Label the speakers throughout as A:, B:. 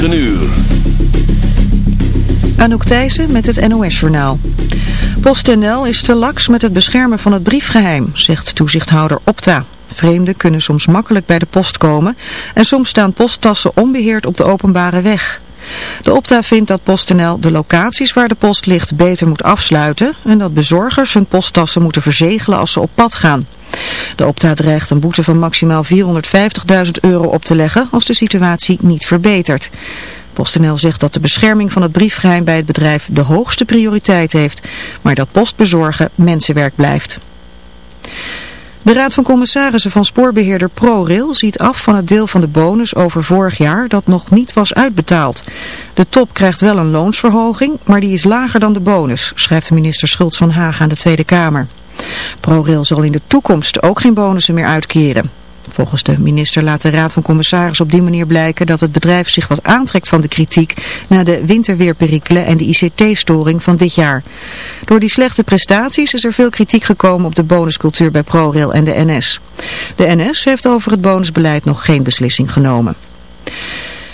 A: 9 uur.
B: Anouk Thijssen met het NOS-journaal. PostNL is te laks met het beschermen van het briefgeheim, zegt toezichthouder Opta. Vreemden kunnen soms makkelijk bij de post komen en soms staan posttassen onbeheerd op de openbare weg. De Opta vindt dat PostNL de locaties waar de post ligt beter moet afsluiten en dat bezorgers hun posttassen moeten verzegelen als ze op pad gaan. De Opta dreigt een boete van maximaal 450.000 euro op te leggen als de situatie niet verbetert. PostNL zegt dat de bescherming van het briefgeheim bij het bedrijf de hoogste prioriteit heeft, maar dat postbezorgen mensenwerk blijft. De Raad van Commissarissen van spoorbeheerder ProRail ziet af van het deel van de bonus over vorig jaar dat nog niet was uitbetaald. De top krijgt wel een loonsverhoging, maar die is lager dan de bonus, schrijft minister Schultz van Haag aan de Tweede Kamer. ProRail zal in de toekomst ook geen bonussen meer uitkeren. Volgens de minister laat de Raad van Commissarissen op die manier blijken dat het bedrijf zich wat aantrekt van de kritiek na de winterweerperikelen en de ICT-storing van dit jaar. Door die slechte prestaties is er veel kritiek gekomen op de bonuscultuur bij ProRail en de NS. De NS heeft over het bonusbeleid nog geen beslissing genomen.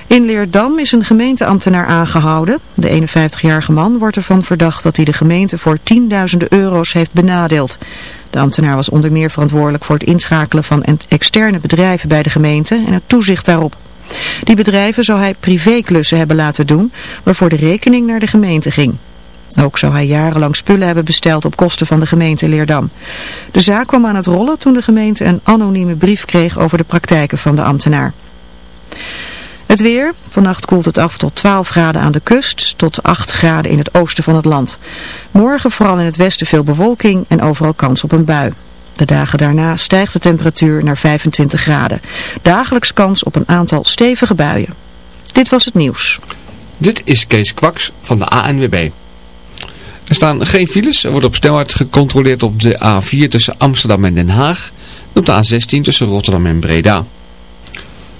B: In Leerdam is een gemeenteambtenaar aangehouden. De 51-jarige man wordt ervan verdacht dat hij de gemeente voor tienduizenden euro's heeft benadeeld. De ambtenaar was onder meer verantwoordelijk voor het inschakelen van externe bedrijven bij de gemeente en het toezicht daarop. Die bedrijven zou hij privéklussen hebben laten doen, waarvoor de rekening naar de gemeente ging. Ook zou hij jarenlang spullen hebben besteld op kosten van de gemeente Leerdam. De zaak kwam aan het rollen toen de gemeente een anonieme brief kreeg over de praktijken van de ambtenaar. Het weer. Vannacht koelt het af tot 12 graden aan de kust, tot 8 graden in het oosten van het land. Morgen vooral in het westen veel bewolking en overal kans op een bui. De dagen daarna stijgt de temperatuur naar 25 graden. Dagelijks kans op een aantal stevige buien. Dit was het nieuws.
C: Dit is Kees Kwaks van de ANWB. Er staan geen files. Er wordt op snelheid gecontroleerd op de A4 tussen Amsterdam en Den Haag. En op de A16 tussen Rotterdam en Breda.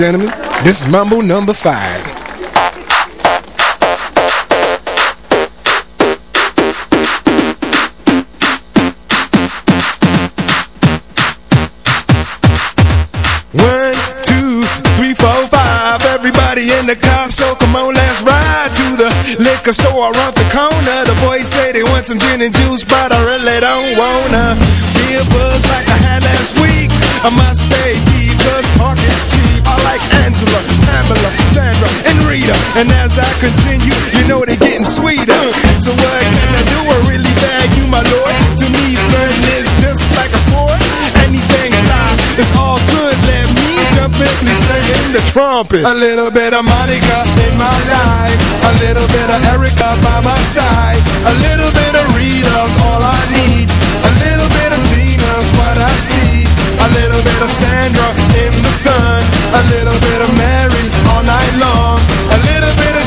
D: Gentlemen, this is Mambo number five. In the car, so come on, let's ride to the liquor store around the corner. The boys say they want some gin and juice, but I really don't wanna be a buzz like I had last week. I must stay I continue, you know they're getting sweeter. So what can I do? I really bag you, my lord. To me, flirting is just like a sport. Anything fly, it's all good. Let me jump in, please sing the trumpet. A little bit of Monica in my life. A little bit of Erica by my side. A little bit of Rita's all I need. A little bit of Tina's what I see. A little bit of Sandra in the sun A little bit of Mary all night long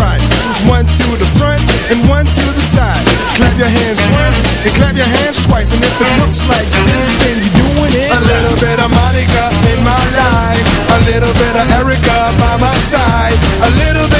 E: right. One to the front and one to the side. Clap your hands once and clap your hands twice. And if it looks like this, then you're doing it. A little bit of Monica in my life. A little bit of Erica by my side. A little bit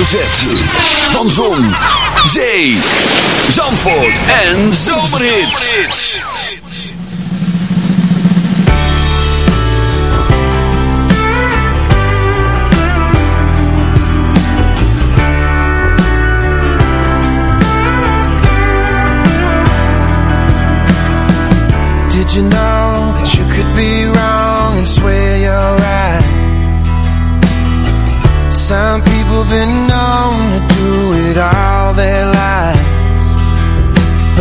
A: Hoofdletter. Van Zon, Zee, Zandvoort en Zomerhits.
F: Did you know that you could be wrong and swear you're right? Some people been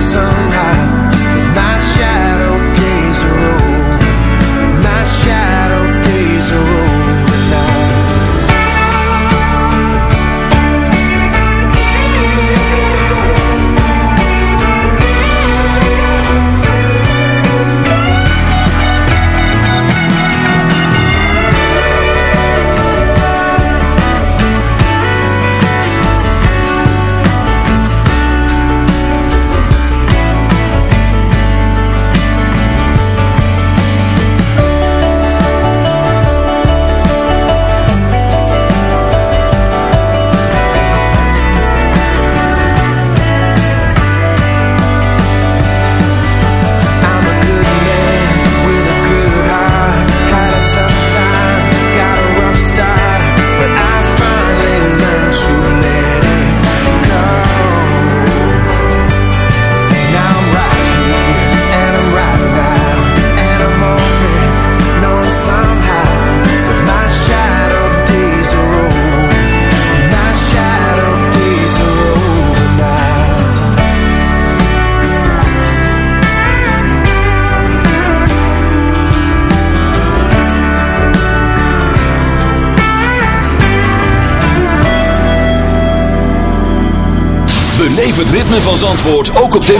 A: sun.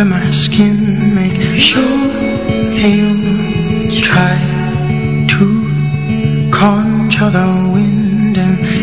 G: under my skin Make sure you try to conjure the wind and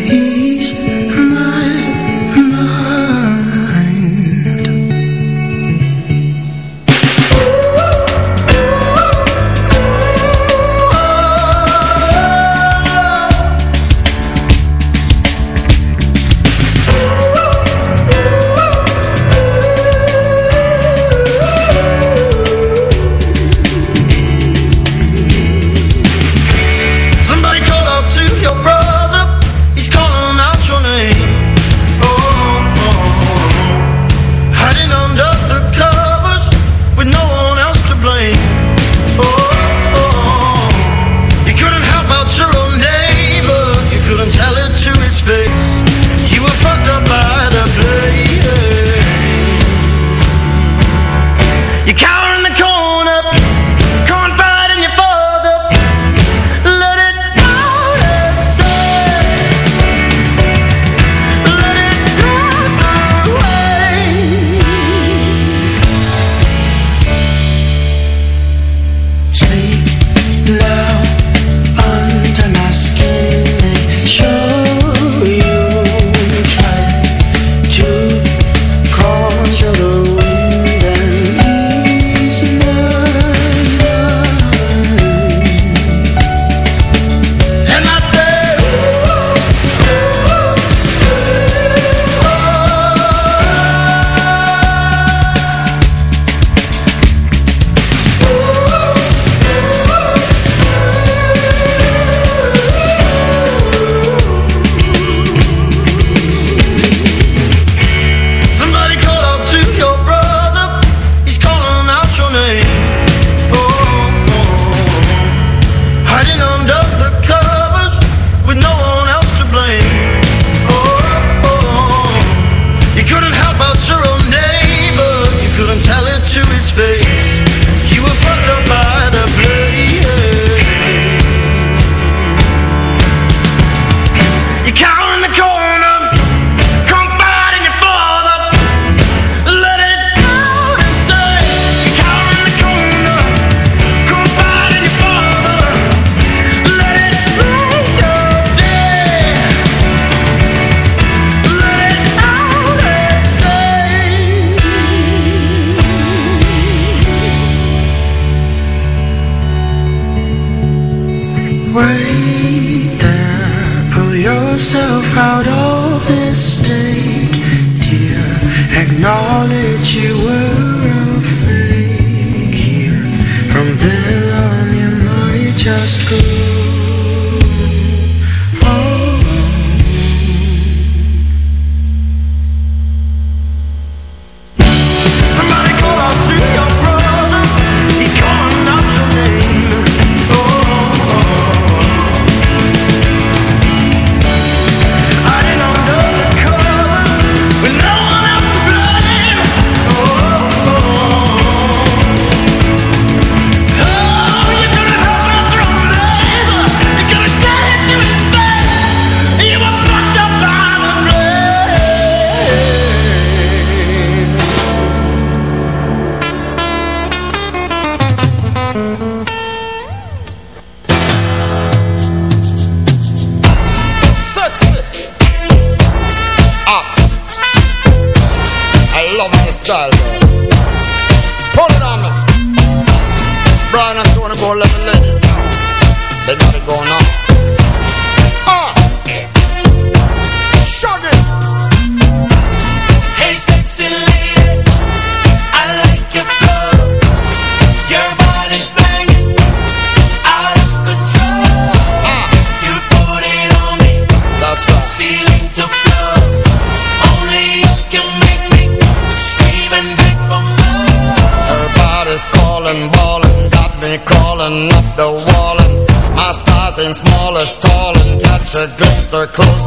H: circles.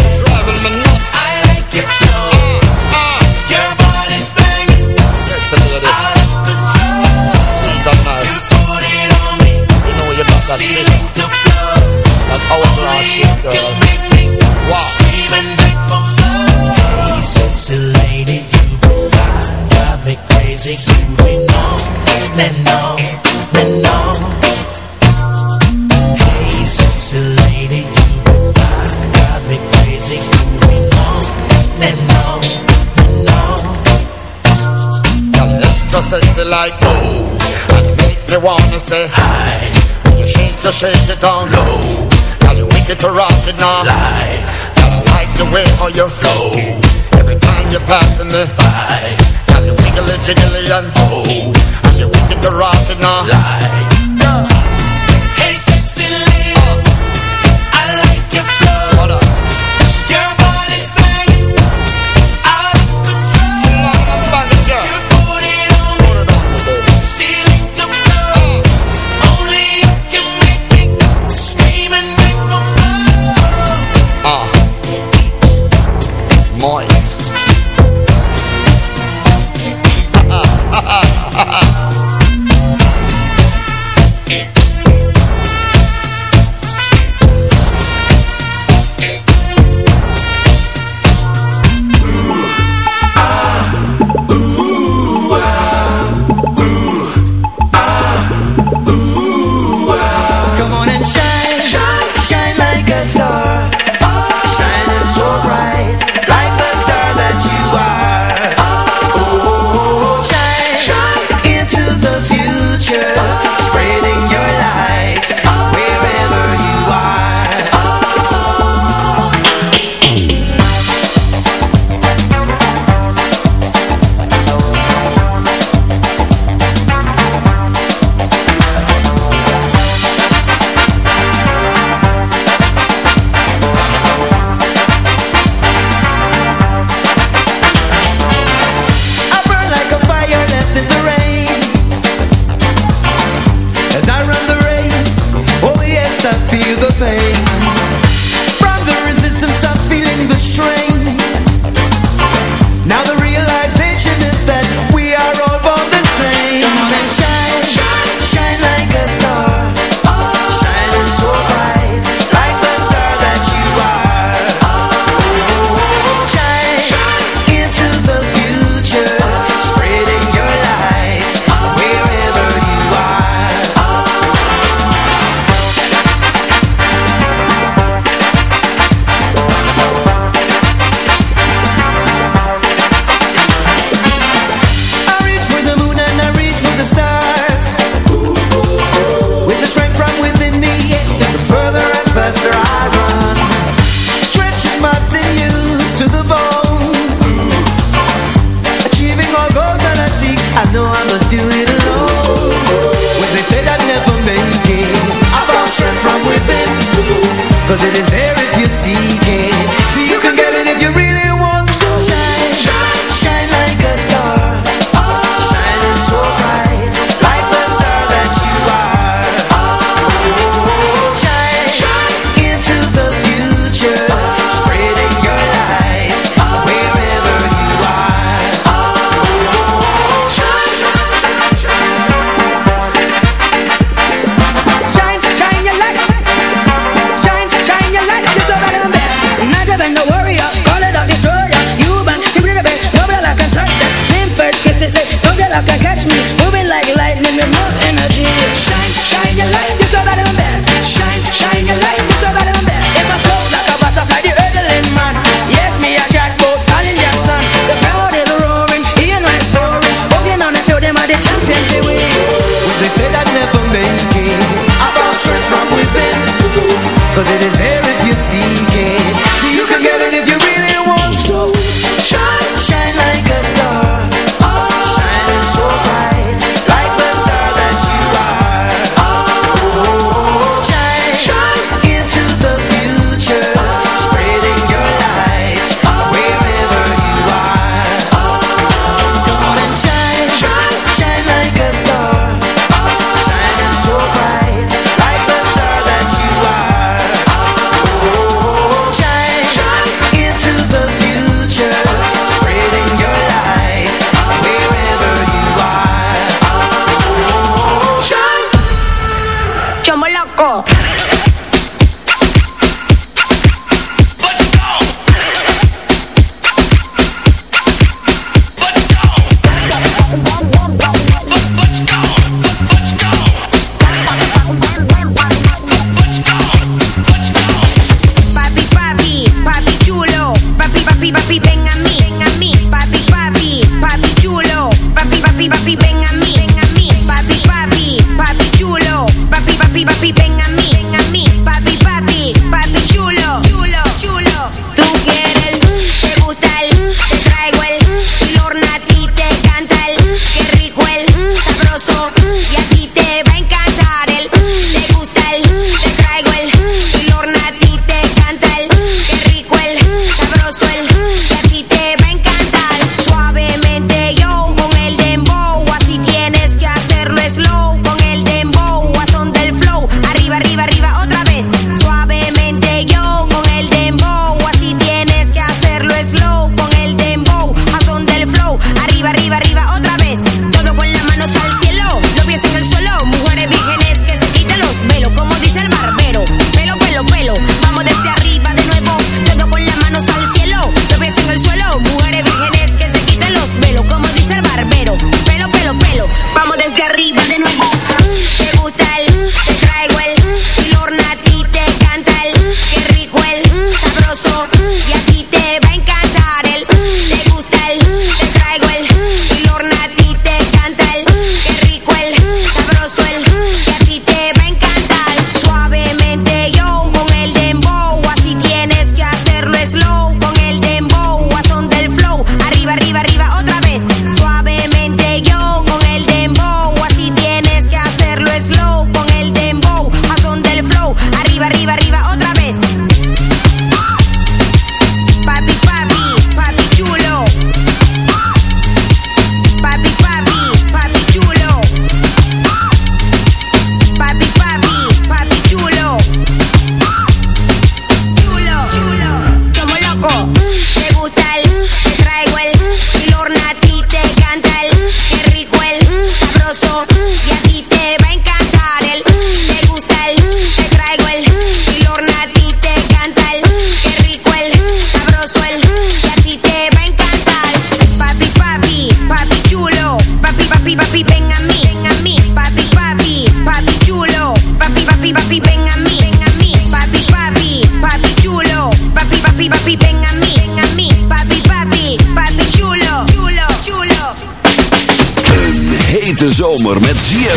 H: say
I: hi.
H: When you shake the shake it down low. Got you wicked to rock it now.
I: Lie.
H: Gotta like the way how you flow. Every time you're passing me by. Got you wiggly jiggly and oh. And you wicked to rock it now.
I: Lie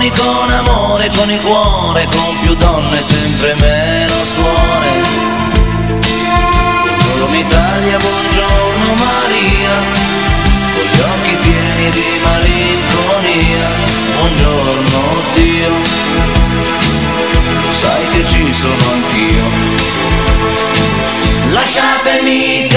J: canzoni, con amore, con il cuore, con più donne, sempre meno suore. Buongiorno Italia, buongiorno Maria, con gli occhi pieni di malinconia, buongiorno Dio, sai che ci sono anch'io. Lasciatemi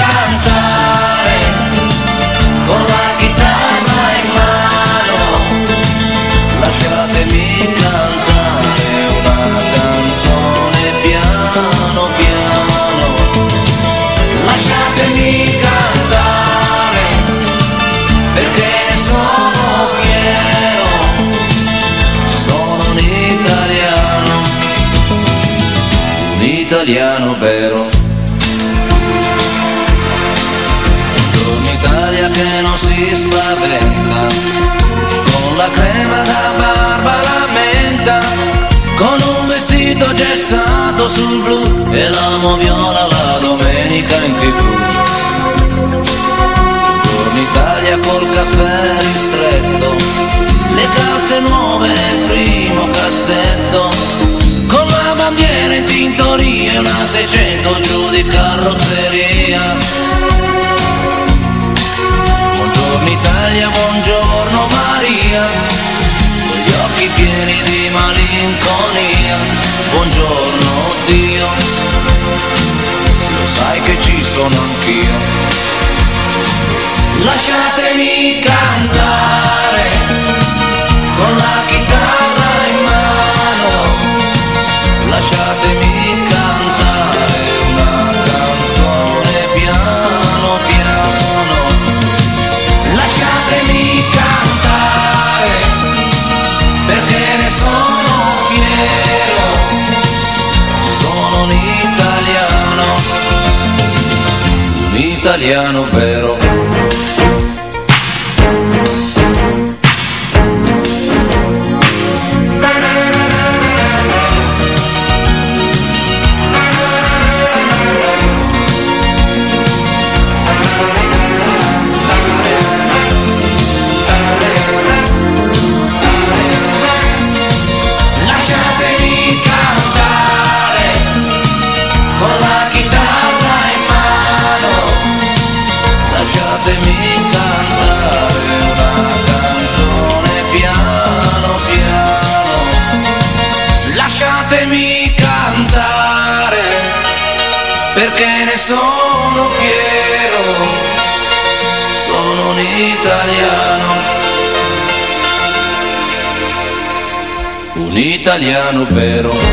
J: gessato sul blu e l'amo viola la domenica in tv. Buongiorno Italia col caffè ristretto, le calze nuove nel primo cassetto, con la bandiera in tintoria una 600 giù di carrozzeria. Buongiorno Italia, buongiorno Maria, con gli occhi pieni di malinconia, buongiorno Dio, lo sai che ci sono un italiano italiano vero.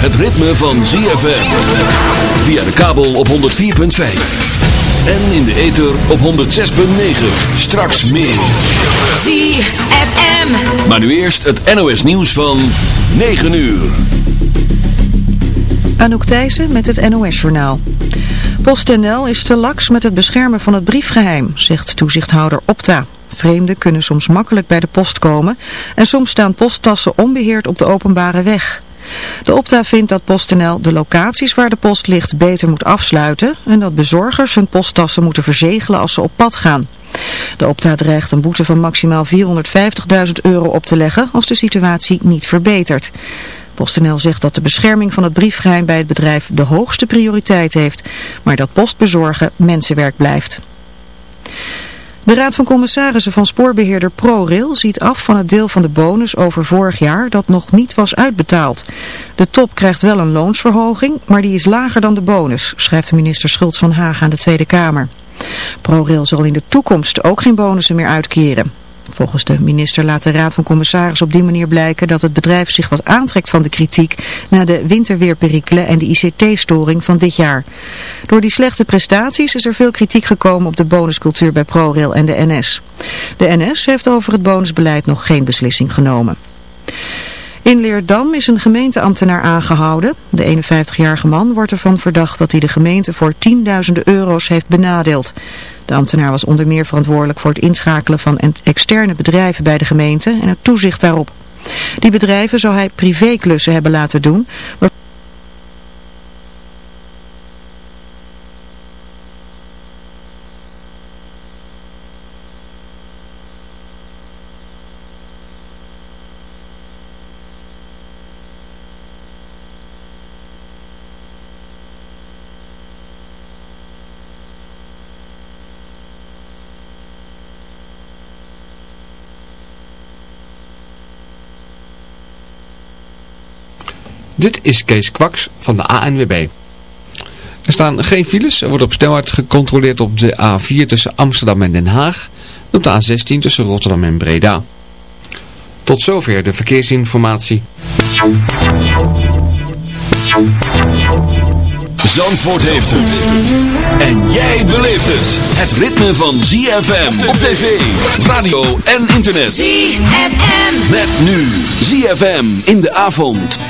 K: Het ritme van ZFM. Via de kabel op 104.5. En in de ether op 106.9. Straks meer.
A: ZFM.
K: Maar nu eerst het NOS nieuws van 9 uur.
B: Anouk Thijssen met het NOS-journaal. PostNL is te laks met het beschermen van het briefgeheim, zegt toezichthouder Opta. Vreemden kunnen soms makkelijk bij de post komen en soms staan posttassen onbeheerd op de openbare weg. De Opta vindt dat PostNL de locaties waar de post ligt beter moet afsluiten en dat bezorgers hun posttassen moeten verzegelen als ze op pad gaan. De Opta dreigt een boete van maximaal 450.000 euro op te leggen als de situatie niet verbetert. PostNL zegt dat de bescherming van het briefgeheim bij het bedrijf de hoogste prioriteit heeft, maar dat postbezorgen mensenwerk blijft. De Raad van Commissarissen van spoorbeheerder ProRail ziet af van het deel van de bonus over vorig jaar dat nog niet was uitbetaald. De top krijgt wel een loonsverhoging, maar die is lager dan de bonus, schrijft minister Schultz van Haag aan de Tweede Kamer. ProRail zal in de toekomst ook geen bonussen meer uitkeren. Volgens de minister laat de Raad van Commissarissen op die manier blijken dat het bedrijf zich wat aantrekt van de kritiek na de winterweerperikelen en de ICT-storing van dit jaar. Door die slechte prestaties is er veel kritiek gekomen op de bonuscultuur bij ProRail en de NS. De NS heeft over het bonusbeleid nog geen beslissing genomen. In Leerdam is een gemeenteambtenaar aangehouden. De 51-jarige man wordt ervan verdacht dat hij de gemeente voor tienduizenden euro's heeft benadeeld. De ambtenaar was onder meer verantwoordelijk voor het inschakelen van externe bedrijven bij de gemeente en het toezicht daarop. Die bedrijven zou hij privéklussen hebben laten doen,
C: Dit is Kees Kwaks van de ANWB. Er staan geen files. Er wordt op snelheid gecontroleerd op de A4 tussen Amsterdam en Den Haag. En op de A16 tussen Rotterdam en Breda. Tot zover de verkeersinformatie.
A: Zandvoort heeft het. En jij beleeft het. Het ritme van ZFM op tv, radio en internet.
K: ZFM.
A: Met nu ZFM in de avond.